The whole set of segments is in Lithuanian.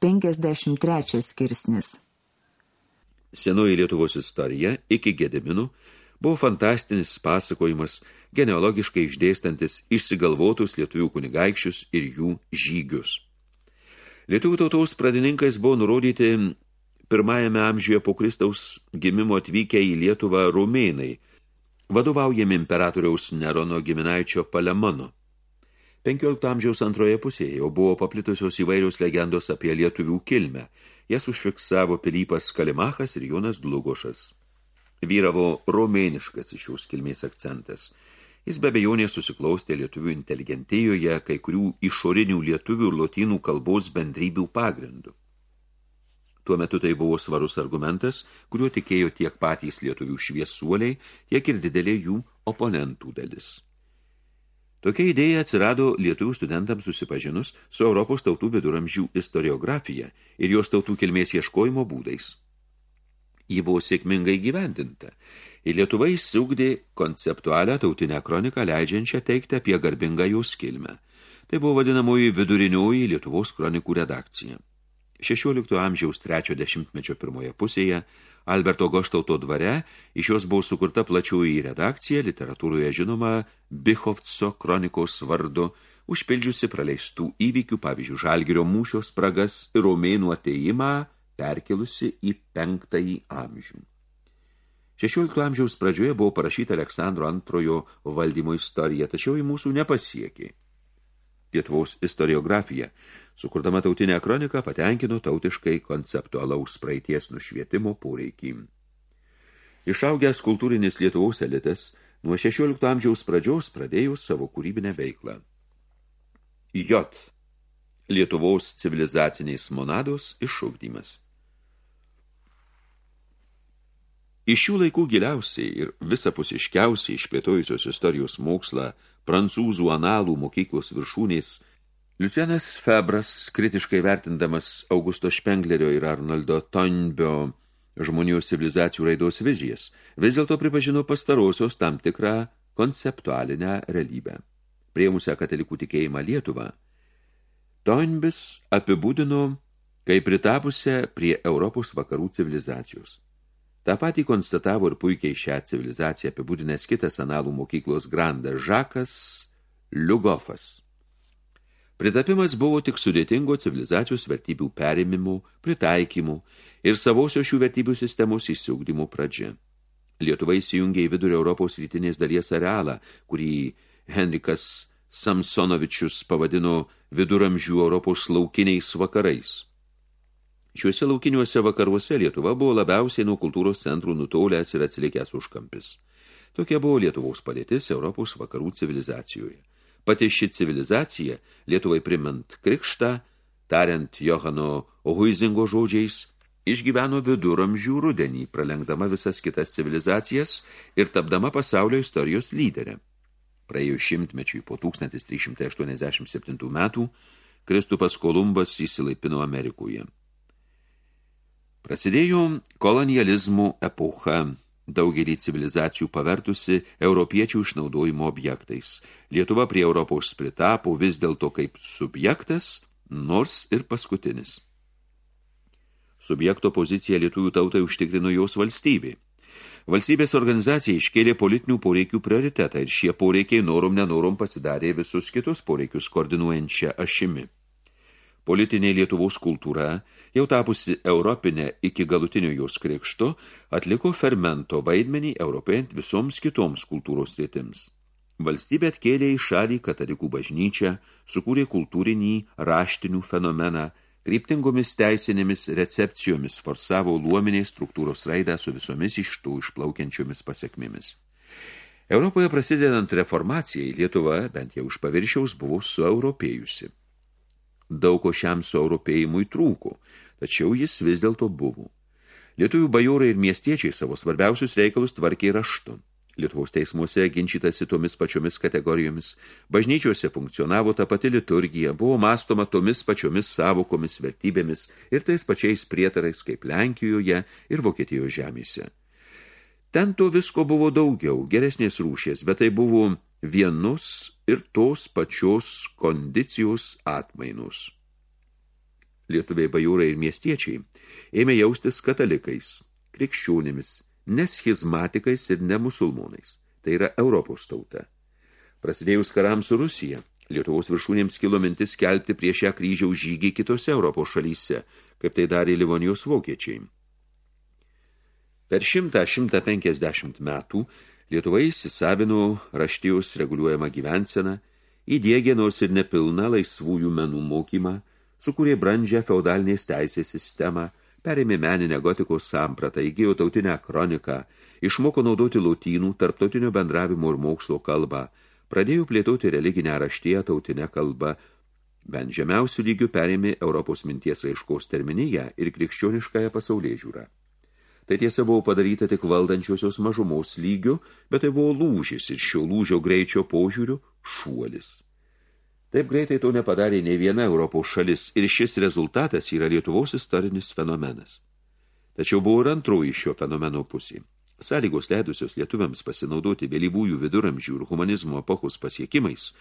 53 skirsnis Senoji Lietuvos istorija iki Gediminų buvo fantastinis pasakojimas, genealogiškai išdėstantis išsigalvotus lietuvių kunigaikščius ir jų žygius. Lietuvių tautos pradininkais buvo nurodyti pirmajame amžiuje po Kristaus gimimo atvykę į Lietuvą rumėnai, vadovaujami imperatoriaus Nerono giminaičio Palemono. 15 amžiaus antroje pusėje jau buvo paplitusios įvairios legendos apie lietuvių kilmę. Jas užfiksavo Pilypas Kalimachas ir Jonas Dlugošas. Vyravo romėniškas iš šios kilmės akcentas. Jis be bejonės susiklaustė lietuvių inteligentijoje kai kurių išorinių lietuvių ir lotynų kalbos bendrybių pagrindų. Tuo metu tai buvo svarus argumentas, kuriuo tikėjo tiek patys lietuvių šviesuoliai, tiek ir didelė jų oponentų dalis. Tokia idėja atsirado lietuvių studentams susipažinus su Europos tautų viduramžių istoriografija ir jos tautų kilmės ieškojimo būdais. Ji buvo sėkmingai gyvendinta ir Lietuva įsiugdė konceptualią tautinę kroniką leidžiančią teikti apie garbingą jos kilmę. Tai buvo vadinamoji vidurinioji Lietuvos kronikų redakcija. 16 amžiaus trečio dešimtmečio pirmoje pusėje Alberto Goštauto dvare iš jos buvo sukurta plačioji redakcija, literatūroje žinoma Bichovco kronikos vardu, užpildžiusi praleistų įvykių, pavyzdžiui, Žalgirio mūšio spragas ir Romėnų ateimą, perkelusi į penktąjį amžių. 16 amžiaus pradžioje buvo parašyta Aleksandro antrojo valdymo istorija, tačiau į mūsų nepasiekė. Lietuvos istoriografija – sukurdama tautinę kroniką, patenkino tautiškai konceptualaus praeities nušvietimo poreikį. Išaugęs kultūrinis Lietuvos elitas nuo 16 amžiaus pradžios pradėjo savo kūrybinę veiklą. J. Lietuvos civilizaciniais monados iššūkdymas. Iš šių laikų giliausiai ir visapusiškiausiai išplėtojusios istorijos mokslą prancūzų analų mokyklos viršūnės – Liucianas Febras, kritiškai vertindamas Augusto Špenglerio ir Arnoldo Tonbio žmonijos civilizacijų raidos vizijas, vis dėlto pripažino pastarosios tam tikrą konceptualinę realybę. Priemusią katalikų tikėjimą Lietuvą, Tonbis apibūdino kaip pritapusią prie Europos vakarų civilizacijos. Ta patį konstatavo ir puikiai šią civilizaciją apibūdinęs kitas analų mokyklos grandas Žakas Liugofas. Pritapimas buvo tik sudėtingo civilizacijos vertybių perėmimų, pritaikymų ir savosios šių vertybių sistemos įsiugdymų pradžia. Lietuva įsijungė į vidurio Europos rytinės dalies arealą, kurį Henrikas Samsonovičius pavadino viduramžių Europos laukiniais vakarais. Šiuose laukiniuose vakaruose Lietuva buvo labiausiai nuo kultūros centrų nutolęs ir atsilikęs užkampis. Tokia buvo Lietuvos padėtis Europos vakarų civilizacijoje. Pati ši civilizacija, Lietuvai primant krikštą, tariant Johano Huizingo žodžiais, išgyveno viduramžių rudenį, pralenkdama visas kitas civilizacijas ir tapdama pasaulio istorijos lyderę. Praėjus šimtmečiui po 1387 metų, Kristupas Kolumbas įsilaipino Amerikoje. Prasidėjo kolonializmų epocha daugelį civilizacijų pavertusi europiečių išnaudojimo objektais. Lietuva prie Europos pritapo vis dėlto kaip subjektas, nors ir paskutinis. Subjekto poziciją lietuvių tautai užtikrino jos valstybė. Valstybės organizacija iškėlė politinių poreikių prioritetą ir šie poreikiai norom nenorom pasidarė visus kitus poreikius koordinuojančią ašimi. Politinė Lietuvos kultūra, jau tapusi europinė iki galutinio jos krikšto, atliko fermento vaidmenį europėjant visoms kitoms kultūros sritims. Valstybė atkėlė į šalį katalikų bažnyčią, sukūrė kultūrinį raštinių fenomeną, kryptingomis teisinėmis recepcijomis forsavo luominės struktūros raidą su visomis iš tų išplaukiančiomis pasiekmėmis. Europoje prasidedant reformacijai, Lietuva, bent jau iš paviršiaus, buvo sueuropėjusi. Daug ko šiam sueuropėjimui trūko, tačiau jis vis dėlto buvo. Lietuvių bajorai ir miestiečiai savo svarbiausius reikalus tvarkė raštu. Lietuvos teismuose ginčytasi tomis pačiomis kategorijomis, bažnyčiose funkcionavo ta pati liturgija, buvo mastoma tomis pačiomis savokomis vertybėmis ir tais pačiais prietarais kaip Lenkijoje ir Vokietijos žemėse. Ten to visko buvo daugiau, geresnės rūšės, bet tai buvo vienus ir tos pačios kondicijos atmainus. lietuviai bajūrai ir miestiečiai, ėmė jaustis katalikais, krikščionimis, neschizmatikais ir nemusulmonais. Tai yra Europos tauta. Prasidėjus karams su Rusija, Lietuvos viršūnėms kilo mintis skelbti prieš ją kryžiaus žygį kitose Europos šalyse, kaip tai darė Livonijos vokiečiai. Per 100-150 metų Lietuva įsisavino raštijos reguliuojamą gyvenseną, įdėgė nors ir nepilną laisvųjų menų mokymą, sukūrė brandžią feudalinės teisės sistemą, perėmė meninę gotikos sampratą, įgijo tautinę kroniką, išmoko naudoti lautynų, tarptautinio bendravimo ir mokslo kalbą, pradėjo plėtoti religinę raštiją tautinę kalbą, bent žemiausių lygių perėmė Europos minties raiškos terminiją ir krikščioniškąją pasaulyje žiūrą. Tai tiesa buvo padaryta tik valdančiosios mažumos lygių, bet tai buvo lūžis ir šio lūžio greičio požiūrių šuolis. Taip greitai to nepadarė nei viena Europos šalis ir šis rezultatas yra Lietuvos istorinis fenomenas. Tačiau buvo ir antroji šio fenomeno pusė. Sąlygos leidusios lietuviams pasinaudoti vėlyvųjų viduramžių ir humanizmo epochos pasiekimais,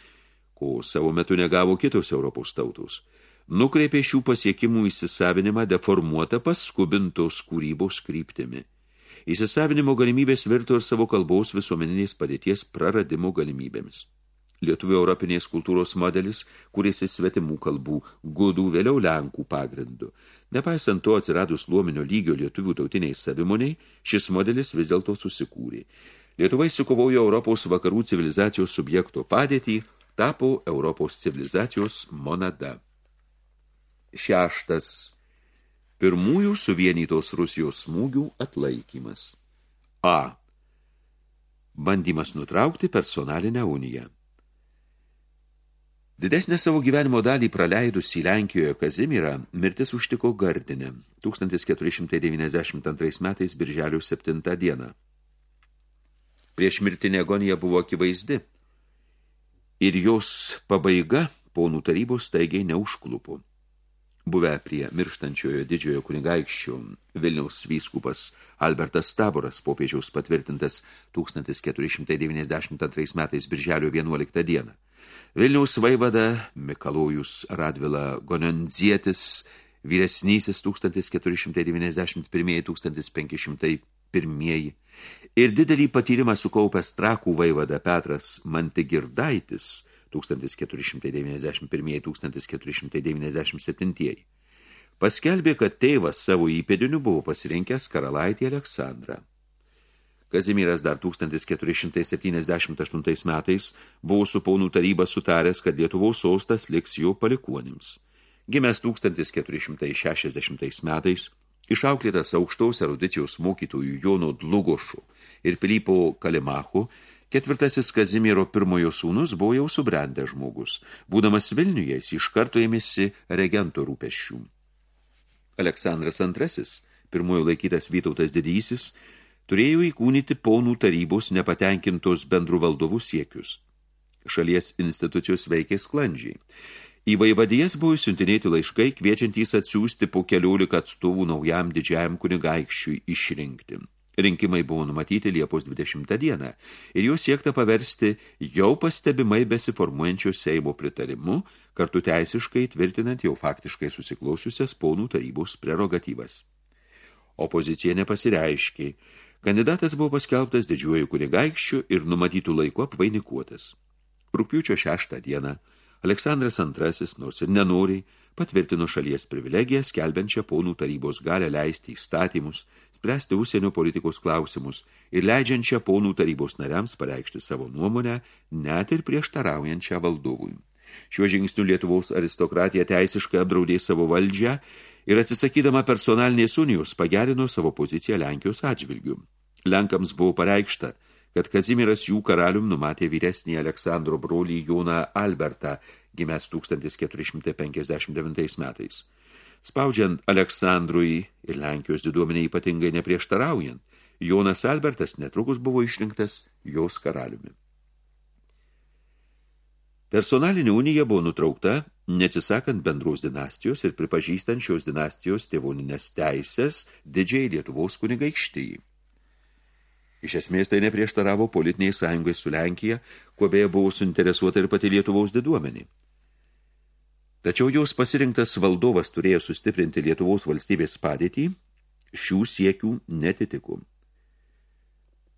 ko savo metu negavo kitos Europos tautos – nukreipė šių pasiekimų įsisavinimą deformuotą paskubintos kūrybos kryptimi. Įsisavinimo galimybės virto ir savo kalbos visuomeninės padėties praradimo galimybėmis. Lietuvių europinės kultūros modelis kūrėsi svetimų kalbų, gudų vėliau Lenkų pagrindu. Nepaisant to atsiradus luominio lygio lietuvių tautiniai savimoniai, šis modelis vis dėlto susikūrė. Lietuvai sukovojo Europos vakarų civilizacijos subjekto padėtį, tapo Europos civilizacijos monada. Šeštas. Pirmųjų suvienytos Rusijos smūgių atlaikymas. A. Bandymas nutraukti personalinę uniją. Didesnę savo gyvenimo dalį praleidus į Lenkijoje Kazimirą, mirtis užtiko Gardinę 1492 metais birželio 7 dieną. Prieš mirtinę agoniją buvo akivaizdi ir jos pabaiga ponų tarybos staigiai neužklupo buvę prie mirštančiojo didžiojo kunigaikščių Vilniaus vyskupas Albertas Taboras, popiežiaus patvirtintas 1492 metais birželio 11 dieną. Vilniaus vaivada Mikalojus Radvila Gonendzietis, vyresnysis 1491-1501 ir didelį patyrimą sukaupęs trakų vaivada Petras Mantigirdaitis – 1491-1497 paskelbė, kad tėvas savo įpėdiniu buvo pasirinkęs karalaitį Aleksandrą. Kazimieras dar 1478 metais buvo su paunų taryba sutaręs, kad Lietuvos sostas liks jo palikuonims. Gimęs 1460 metais, išauklėtas aukštaus erudicijos mokytojų Jono Dlugošų ir Pilypo Kalimachu, Ketvirtasis Kazimiero pirmojo sūnus buvo jau subrendęs žmogus. Būdamas Vilniuje, jis iš karto ėmėsi regento rūpeščių. Aleksandras II, pirmojo laikytas Vytautas didysis, turėjo įkūnyti ponų tarybos nepatenkintos bendrų valdovų siekius. Šalies institucijos veikė sklandžiai. Į vaivadijas buvo siuntinėti laiškai, kviečiantys atsiųsti po keliolika atstovų naujam didžiajam kunigaikščiui išrinkti. Rinkimai buvo numatyti Liepos 20 dieną ir jų siekta paversti jau pastebimai besiformuojančio Seimo pritarimu, kartu teisiškai tvirtinant jau faktiškai susiklausiusias ponų tarybos prerogatyvas. Opozicija nepasireiškė. Kandidatas buvo paskelbtas didžiuoju kunigaikščiu ir numatytų laiku apvainikuotas. Rūpiučio 6 dieną Aleksandras II, nors ir nenoriai, patvirtino šalies privilegiją, skelbiančią ponų tarybos galę leisti įstatymus, spręsti užsienio politikos klausimus ir leidžiančią ponų tarybos nariams pareikšti savo nuomonę, net ir prieštaraujančią valdovui. Šiuo žingsniu Lietuvos aristokratija teisiškai apdraudė savo valdžią ir atsisakydama personalinės unijos pagerino savo poziciją Lenkijos atžvilgių. Lenkams buvo pareikšta, kad Kazimiras jų karalium numatė vyresnį Aleksandro brolį Joną Albertą, gimęs 1459 metais. Spaudžiant Aleksandrui ir Lenkijos diduomenė ypatingai neprieštaraujant, Jonas Albertas netrukus buvo išrinktas jos karaliumi. Personalinė unija buvo nutraukta, neatsisakant bendros dinastijos ir pripažįstant šios dinastijos tėvoninės teisės didžiai Lietuvos kunigaikštyjai. Iš esmės tai neprieštaravo politiniai sąjungai su Lenkija, kuo beje buvo suinteresuota ir pati Lietuvos diduomenį. Tačiau jos pasirinktas valdovas turėjo sustiprinti Lietuvos valstybės padėtį, šių siekių netitiko.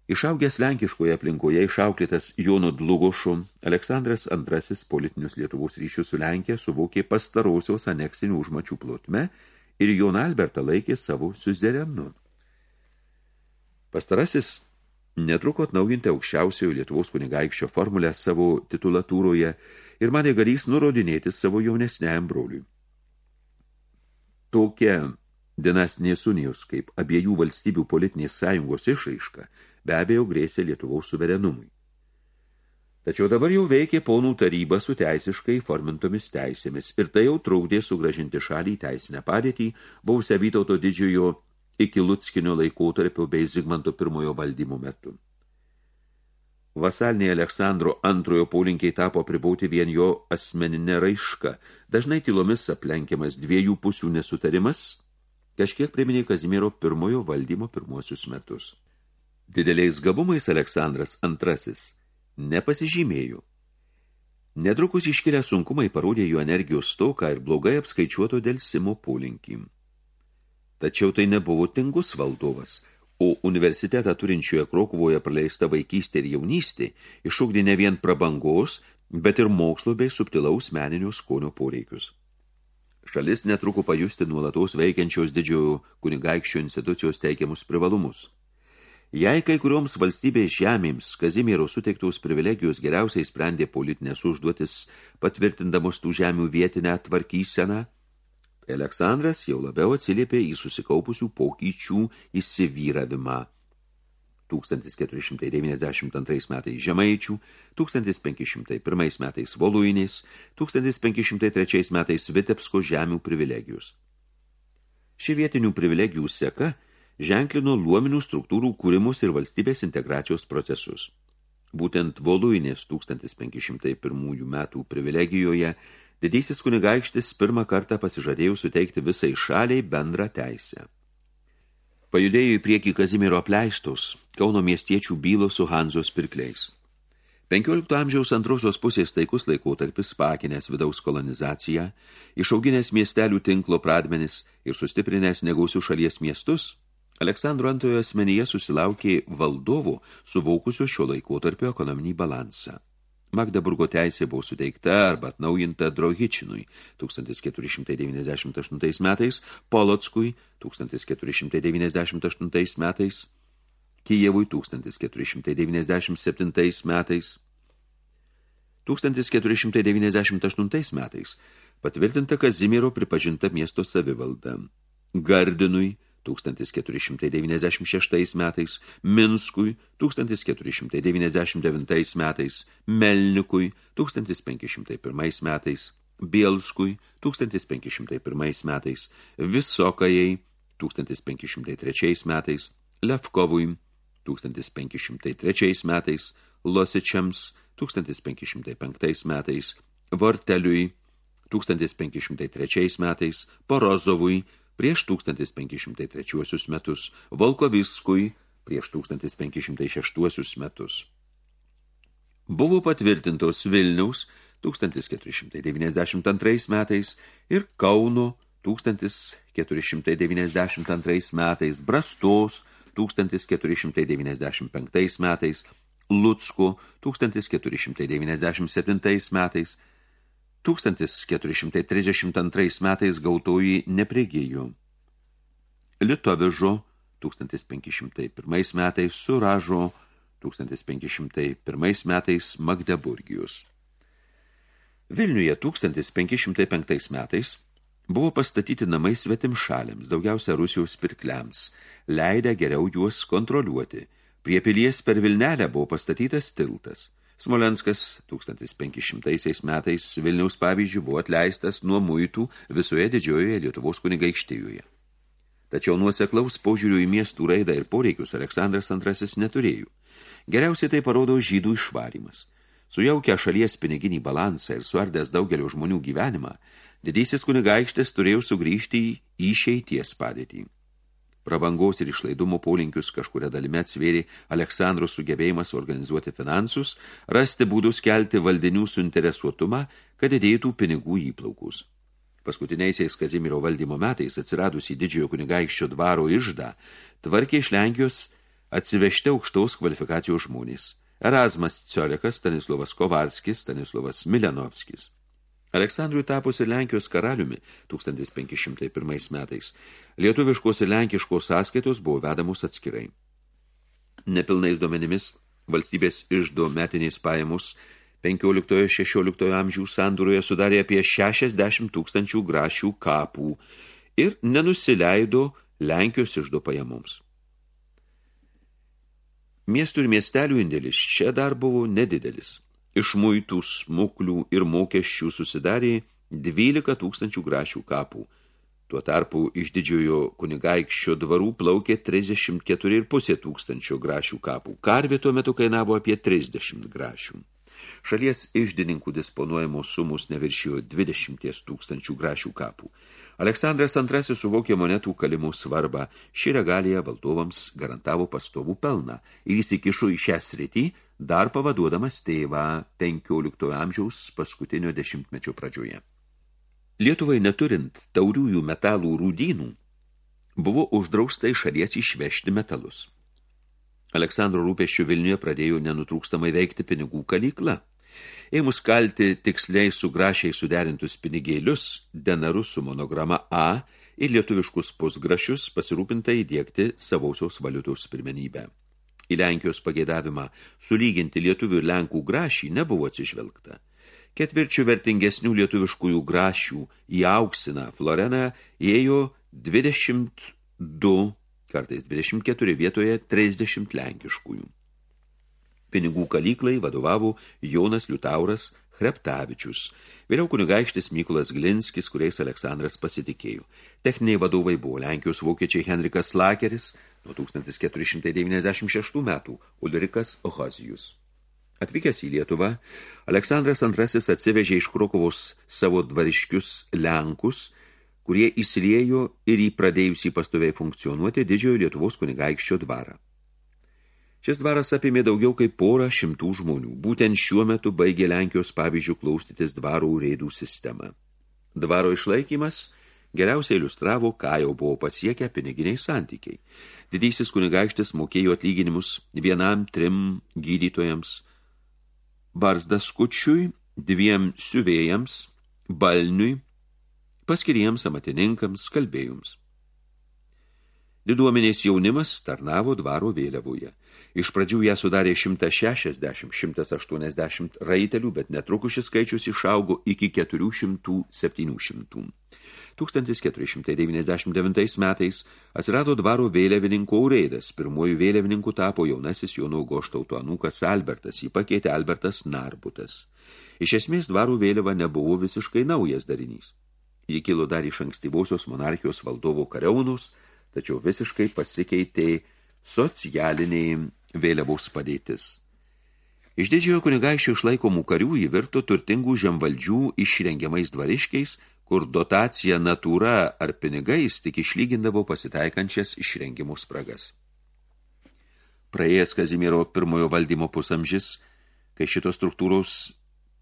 Išaugęs lenkiškoje aplinkoje išauklėtas Jono Dlugošu, Aleksandras II politinius Lietuvos ryšius su Lenkija suvokė pastarausios aneksinių užmačių plotme ir Joną Albertą laikė savo suzerenu. Pastarasis netruko atnaujinti aukščiausiojo Lietuvos kunigaikščio formulę savo titulatūroje ir manė galys nurodinėti savo jaunesniajam broliui. Tokia dinastinės unijos kaip abiejų valstybių politinės sąjungos išraiška – be abejo grėsė Lietuvaus suverenumui. Tačiau dabar jau veikė ponų taryba su teisiškai formintomis teisėmis ir tai jau trukdė sugražinti šalį į teisinę padėtį, buvusią Vytauto didžiojo iki Lutskinio laikotarpio bei Zigmanto pirmojo valdymo metu. Vasaliniai Aleksandro antrojo polinkiai tapo pribauti vien jo asmeninę raišką, dažnai tylomis aplenkiamas dviejų pusių nesutarimas, kažkiek priminė Kazimiero pirmojo valdymo pirmuosius metus. Dideliais gabumais Aleksandras II nepasižymėjo. Netrukus iškilę sunkumai parodė jų energijos stoką ir blogai apskaičiuoto dėl Simo polinkį. Tačiau tai nebuvo tingus valdovas, o universitetą turinčioje Krokuvoje praleista vaikystė ir jaunystė išugdė ne vien prabangos, bet ir mokslo bei subtilaus meninio skonio poreikius. Šalis netruko pajusti nuolatos veikiančios didžiojo kunigaikščio institucijos teikiamus privalumus. Jei kai kurioms valstybės žemėms Kazimiero suteiktos privilegijos geriausiai sprendė politinės užduotis, patvirtindamos tų žemių vietinę tvarkyseną, Aleksandras jau labiau atsiliepė į susikaupusių pokyčių įsivyravimą. 1492 metais Žemaičių, 1501 metais Voluinės, 1503 metais Vitebsko žemių privilegijos. Ši vietinių privilegijų seka – ženklino luominių struktūrų kūrimus ir valstybės integracijos procesus. Būtent Voluinės 1501 metų privilegijoje didysis kunigaikštis pirmą kartą pasižadėjo suteikti visai šaliai bendrą teisę. Pajudėjo į priekį Kazimiero apleistos Kauno miestiečių bylos su Hanzos pirkliais. 15 amžiaus antrosios pusės taikus laikotarpis pakinės vidaus kolonizaciją, išauginės miestelių tinklo pradmenis ir sustiprinęs negausių šalies miestus – Aleksandro antrojo asmenyje susilaukė valdovų, suvaukusio šio laikotarpio ekonominį balansą. Magdeburgo teisė buvo suteikta arba atnaujinta Drohičinui 1498 metais, Polockui 1498 metais, Kijevui 1497 metais. 1498 metais patvirtinta Kazimiero pripažinta miesto savivalda. Gardinui 1496 metais, Minskui 1499 metais, Melnikui 1501 metais, Bielskui 1501 metais, Visokajai 1503 metais, Levkovui 1503 metais, Losičiams 1505 metais, Vorteliui 1503 metais, Porozovui prieš 1503 metus, Volkoviskui prieš 1506 metus. Buvo patvirtintos Vilniaus 1492 metais ir Kauno 1492 metais, Brastos 1495 metais, Lucko 1497 metais, 1432 metais gautoji nepregėjo. Litovežo 1501 metais suražo 1501 metais Magdeburgijus. Vilniuje 1505 metais buvo pastatyti namai svetim šalėms, daugiausia Rusijos pirkliams, leidę geriau juos kontroliuoti. Prie pilies per Vilnelę buvo pastatytas tiltas – Smolenskas 1500 metais Vilniaus pavyzdžių buvo atleistas nuo muitų visoje didžiojoje Lietuvos kunigaikštijoje. Tačiau nuoseklaus požiūrių į miestų raidą ir poreikius Aleksandras II neturėjo. Geriausiai tai parodo žydų išvarymas. Sujaukę šalies piniginį balansą ir suardęs daugelio žmonių gyvenimą, didysis kunigaikštis turėjo sugrįžti į išeities padėtį. Prabangos ir išlaidumo polinkius kažkuria dalime atsvėrė Aleksandro sugebėjimas organizuoti finansus, rasti būdus kelti valdinių suinteresuotumą, kad didėtų pinigų įplaukus. Paskutiniaisiais Kazimiero valdymo metais atsiradusį didžiojo kunigaikščio dvaro išdą tvarkė iš Lenkijos atsivežti aukštaus kvalifikacijos žmonės. Erasmas Ciolekas, Stanislovas Kovarskis, Stanislovas Milenovskis. Aleksandrui tapus ir Lenkijos karaliumi 1501 metais, lietuviškos ir lenkiškos sąskaitos buvo vedamos atskirai. Nepilnais duomenimis valstybės išdo metinės pajamus 15-16 amžių sandūroje sudarė apie 60 tūkstančių grašių kapų ir nenusileido Lenkijos išdo pajamoms. Miestų ir miestelių indėlis čia dar buvo nedidelis. Iš muitų, smuklių ir mokesčių susidarė 12 tūkstančių grašių kapų. Tuo tarpu iš didžiojo kunigaikščio dvarų plaukė 34,5 tūkstančio grašių kapų. Karvė tuo metu kainavo apie 30 grašių. Šalies išdininkų disponuojamos sumus neviršijo 20 tūkstančių grašių kapų. Aleksandras II suvokė monetų kalimų svarbą. Ši regalija valdovams garantavo pastovų pelną ir įsikišo į šią sritį, dar pavaduodamas tėvą 15 amžiaus paskutinio dešimtmečio pradžioje. Lietuvai neturint tauriųjų metalų rūdynų, buvo uždrausta iš šalies išvežti metalus. Aleksandro rūpeščių Vilniuje pradėjo nenutrūkstamai veikti pinigų kalykla. Ėmus kalti tiksliai su grašiai suderintus pinigėlius, denarus su monograma A ir lietuviškus pusgrašius pasirūpinta įdėkti savausios valiutos pirmenybę. Į Lenkijos pageidavimą sulyginti lietuvių ir Lenkų grašį nebuvo atsižvelgta. Ketvirčių vertingesnių lietuviškųjų grašių į auksiną Floreną įėjo 22 kartais 24 vietoje 30 lenkiškųjų. Pinigų kalyklai vadovavo Jonas Liutauras Hreptavičius, vėliau kunigaikštis Mykolas Glinskis, kuriais Aleksandras pasitikėjo. Techniniai vadovai buvo Lenkijos vokiečiai Henrikas Lakeris nuo 1496 metų, Ulrikas Ohazijus. Atvykęs į Lietuvą, Aleksandras II atsivežė iš Krokovos savo dvariškius Lenkus, kurie įsiliejo ir į pradėjusį pastoviai funkcionuoti didžiojo Lietuvos kunigaikščio dvarą. Šis dvaras apėmė daugiau kaip porą šimtų žmonių. Būtent šiuo metu baigė Lenkijos pavyzdžių klaustytis dvarų reidų sistemą. Dvaro išlaikymas geriausiai iliustravo, ką jau buvo pasiekę piniginiai santykiai. Didysis kunigaikštis mokėjo atlyginimus vienam trim gydytojams, barzdas kučiui, dviem siuvėjams, balniui, paskiriems amatininkams, kalbėjums. Diduomenės jaunimas tarnavo dvaro vėliavoje. Iš pradžių ją sudarė 160-180 raitelių, bet netrukus šis skaičius išaugo iki 400-700. 1499 metais atsirado dvaro vėliavininko Aureidas. Pirmojų vėliavininkų tapo jaunasis Jono Goštauto anūkas Albertas, jį pakeitė Albertas Narbutas. Iš esmės dvaro vėliava nebuvo visiškai naujas darinys. Ji kilo dar iš ankstyvosios monarchijos valdovo kariaunus, tačiau visiškai pasikeitė socialiniai vėliavos padėtis. Iš didžiojo kunigaiščio išlaikomų karių įvirto turtingų žemvaldžių išrengiamais dvariškiais, kur dotacija natūra ar pinigais tik išlygindavo pasitaikančias išrengimų spragas. Praėjęs Kazimiero pirmojo valdymo pusamžis, kai šitos struktūros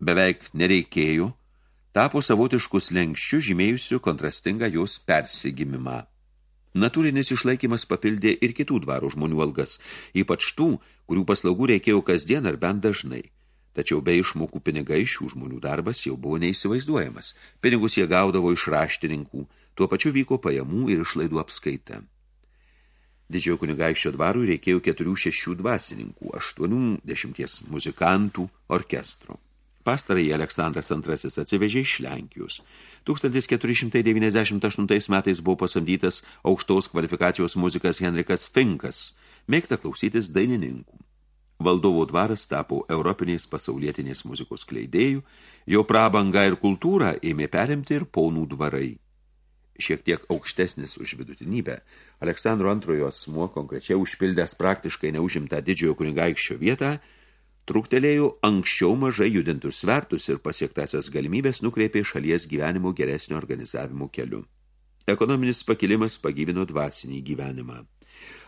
beveik nereikėjo, tapo savotiškus lenkščių žymėjusių kontrastingą jos persigimimą. Natūrinis išlaikymas papildė ir kitų dvarų žmonių algas, ypač tų, kurių paslaugų reikėjo kasdien ar bent dažnai. Tačiau be išmokų pinigai šių žmonių darbas jau buvo neįsivaizduojamas. Pinigus jie gaudavo iš raštininkų, tuo pačiu vyko pajamų ir išlaidų apskaita. Didžiojo kunigaikščio dvarui reikėjo keturių šešių dvasininkų, aštuonių dešimties muzikantų, orkestro. Pastarąjį Aleksandras II atsivežė iš Lenkijos. 1498 metais buvo pasamdytas aukštos kvalifikacijos muzikas Henrikas Finkas, mėgta klausytis dainininkų. Valdovo dvaras tapo europinės pasaulietinės muzikos kleidėjų, jo prabangą ir kultūrą ėmė perimti ir ponų dvarai. Šiek tiek aukštesnis už vidutinybę, Aleksandro antrojo asmuo konkrečiai užpildęs praktiškai neužimtą didžiojo kunigaikščio vietą – truktelėjo anksčiau mažai judintus svertus ir pasiektasias galimybės nukreipė šalies gyvenimo geresnio organizavimo keliu. Ekonominis pakilimas pagyvino dvasinį gyvenimą.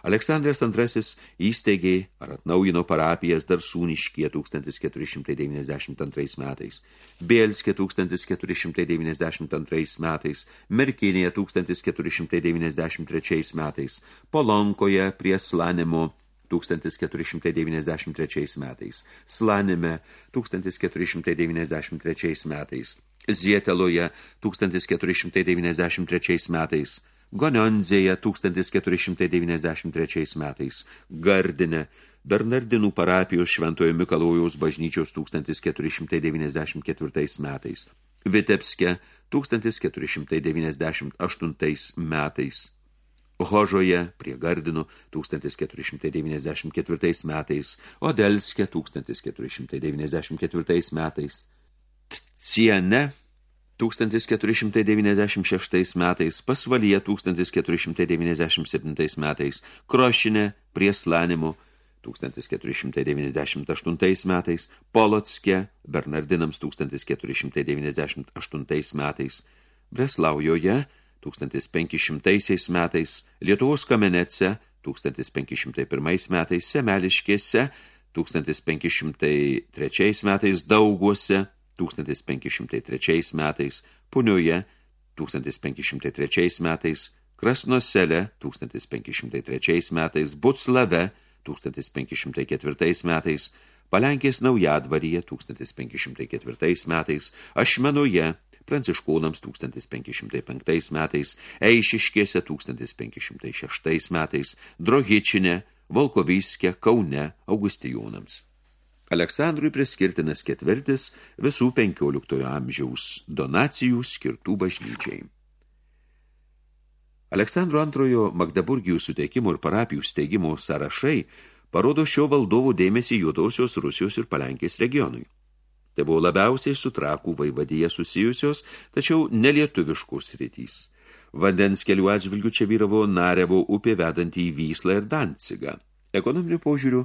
Aleksandras II įsteigė ar atnaujino parapijas Darsūniškie 1492 metais, Bielskė 1492 metais, Merkinėje 1493 metais, Polonkoje prie Slanimo 1493 metais, Slanime 1493 metais, Zieteloje 1493 metais, Gonionzėje 1493 metais, Gardine, Bernardinų parapijos Šventojo Mikalojaus bažnyčios 1494 metais, Vitebske 1498 metais, Hožoje prie Gardino 1494 metais, Odelske 1494 metais, Ciene 1496 metais, Pasvalyje 1497 metais, Krošinė prie Slanimo 1498 metais, Polotske Bernardinams 1498 metais, Breslaujoje 1500 metais, Lietuvos kamenece 1501 metais, Semeliškėse 1503 metais, Dauguose 1503 metais, Punioje 1503 metais, Krasnosele 1503 metais, Butslave 1504 metais, Palenkės naujadvaryje 1504 metais, Ašmenoje Pranciškonams 1505 metais, Eišiškėse 1506 metais, Drohičinė, Volkovyskė, Kaune, Augustijonams. Aleksandrui priskirtinas ketvirtis visų 15 amžiaus donacijų skirtų bažnyčiai. Aleksandro antrojo Magdaburgijų suteikimo ir parapijų steigimo sąrašai parodo šio valdovo dėmesį juodosios Rusijos ir Palenkės regionui. Tai buvo labiausiai su trakų vaivadyje susijusios, tačiau nelietuviškos rytys. Vandens kelių atžvilgių čia vyravo Narevo upė vedantį į Vyslą ir Dancigą. Ekonominių požiūrių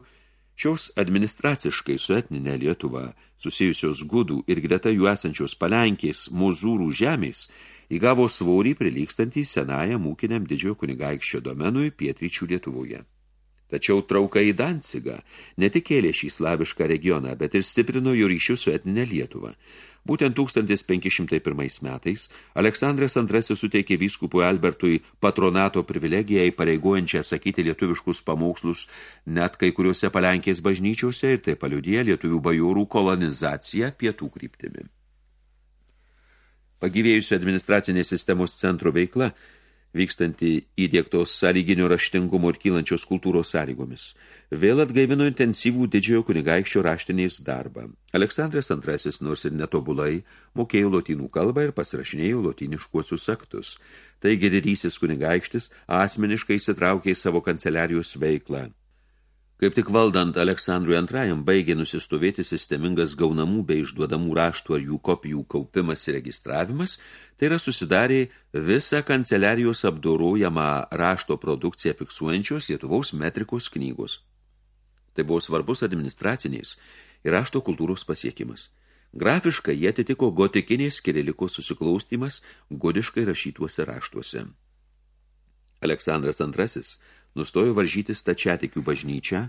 Šios administraciškai su etninė Lietuva susijusios gudų ir greta jų esančios palenkės mozūrų žemės įgavo svorį prilykstantį senajam ūkiniam didžiojo kunigaikščio domenui pietryčių Lietuvoje. Tačiau trauka į Dancigą ne tik kėlė šį slavišką regioną, bet ir stiprino jo ryšių su etninė Lietuva. Būtent 1501 metais Aleksandras II suteikė vyskupui Albertui patronato privilegiją įpareigojančią sakyti lietuviškus pamokslus net kai kuriuose palenkės bažnyčiose ir tai paliudė lietuvių bajorų kolonizaciją pietų kryptimi. Pagyvėjusi administracinės sistemos centro veikla – vykstanti įdėktos sąlyginio raštingumo ir kylančios kultūros sąlygomis, vėl atgaivino intensyvų didžiojo kunigaikščio raštiniais darbą. Aleksandras II, nors ir netobulai, mokėjo lotynų kalbą ir pasirašinėjo lotyniškuosius aktus. Taigi didysis kunigaikštis asmeniškai įsitraukė į savo kanceliarijos veiklą. Kaip tik valdant Aleksandrui II baigė nusistovėti sistemingas gaunamų bei išduodamų raštų ar jų kopijų kaupimas ir registravimas, tai yra susidarė visą kanceliarijos apdorojamą rašto produkciją fiksuojančios Lietuvaus metrikos knygos. Tai buvo svarbus administraciniais ir rašto kultūros pasiekimas. Grafiškai jie atitiko gotikinės kirilikos susiklaustimas godiškai rašytuose raštuose. Aleksandras II nustojo varžyti stačiatikių bažnyčią,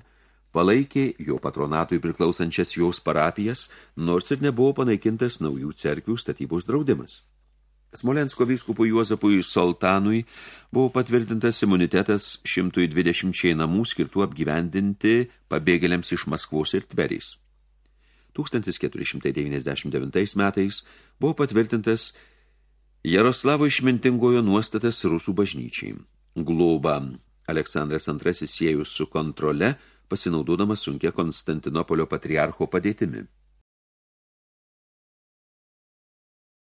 palaikė jo patronatui priklausančias jos parapijas, nors ir nebuvo panaikintas naujų cerkių statybos draudimas. Smolensko vyskupui Juozapui Soltanui buvo patvirtintas imunitetas 120 namų skirtų apgyvendinti pabėgėliams iš Maskvos ir Tverys. 1499 metais buvo patvirtintas Jaroslavo išmintingojo nuostatas rusų bažnyčiai. Globa Aleksandras II siejus su kontrole, pasinaudodamas sunkia Konstantinopolio patriarcho padėtimi.